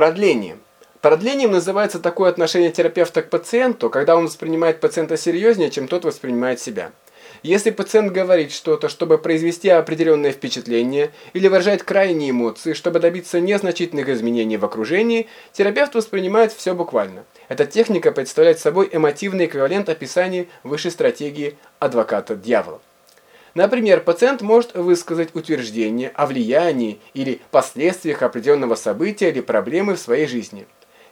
Продление. Продлением называется такое отношение терапевта к пациенту, когда он воспринимает пациента серьезнее, чем тот воспринимает себя. Если пациент говорит что-то, чтобы произвести определенное впечатление, или выражает крайние эмоции, чтобы добиться незначительных изменений в окружении, терапевт воспринимает все буквально. Эта техника представляет собой эмотивный эквивалент описания высшей стратегии адвоката дьявола. Например, пациент может высказать утверждение о влиянии или последствиях определенного события или проблемы в своей жизни.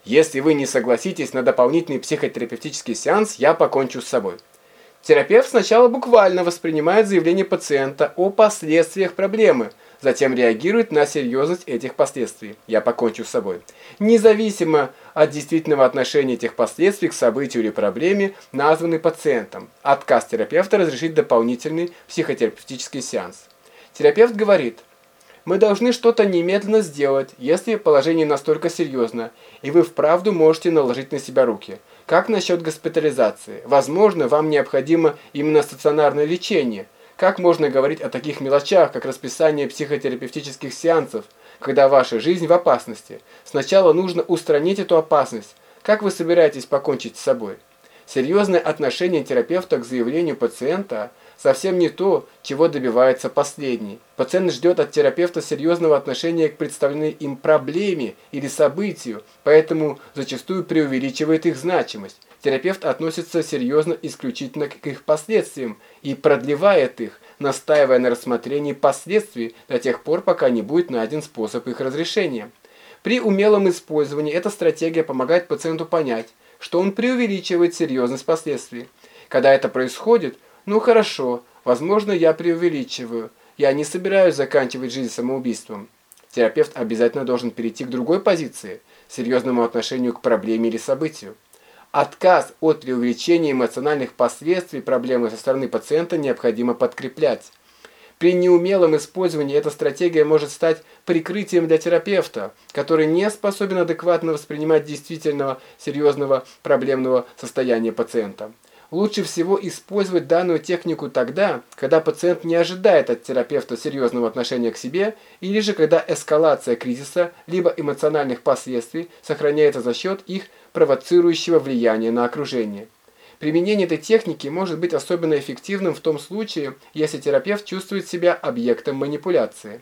Если вы не согласитесь на дополнительный психотерапевтический сеанс, я покончу с собой. Терапевт сначала буквально воспринимает заявление пациента о последствиях проблемы, затем реагирует на серьезность этих последствий. Я покончу с собой. Независимо от действительного отношения этих последствий к событию или проблеме, названный пациентом. Отказ терапевта разрешить дополнительный психотерапевтический сеанс. Терапевт говорит, мы должны что-то немедленно сделать, если положение настолько серьезно, и вы вправду можете наложить на себя руки. Как насчет госпитализации? Возможно, вам необходимо именно стационарное лечение. Как можно говорить о таких мелочах, как расписание психотерапевтических сеансов, когда ваша жизнь в опасности? Сначала нужно устранить эту опасность. Как вы собираетесь покончить с собой? Серьезное отношение терапевта к заявлению пациента совсем не то, чего добивается последний. Пациент ждет от терапевта серьезного отношения к представленной им проблеме или событию, поэтому зачастую преувеличивает их значимость. Терапевт относится серьезно исключительно к их последствиям и продлевает их, настаивая на рассмотрении последствий до тех пор, пока не будет найден способ их разрешения. При умелом использовании эта стратегия помогает пациенту понять, что он преувеличивает серьезность последствий. Когда это происходит, ну хорошо, возможно, я преувеличиваю. Я не собираюсь заканчивать жизнь самоубийством. Терапевт обязательно должен перейти к другой позиции, серьезному отношению к проблеме или событию. Отказ от преувеличения эмоциональных последствий проблемы со стороны пациента необходимо подкреплять. При неумелом использовании эта стратегия может стать прикрытием для терапевта, который не способен адекватно воспринимать действительного серьезного проблемного состояния пациента. Лучше всего использовать данную технику тогда, когда пациент не ожидает от терапевта серьезного отношения к себе, или же когда эскалация кризиса либо эмоциональных последствий сохраняется за счет их провоцирующего влияния на окружение. Применение этой техники может быть особенно эффективным в том случае, если терапевт чувствует себя объектом манипуляции.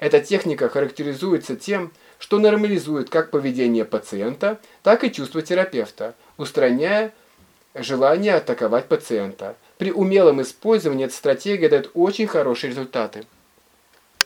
Эта техника характеризуется тем, что нормализует как поведение пациента, так и чувство терапевта, устраняя желание атаковать пациента. При умелом использовании эта стратегия дает очень хорошие результаты.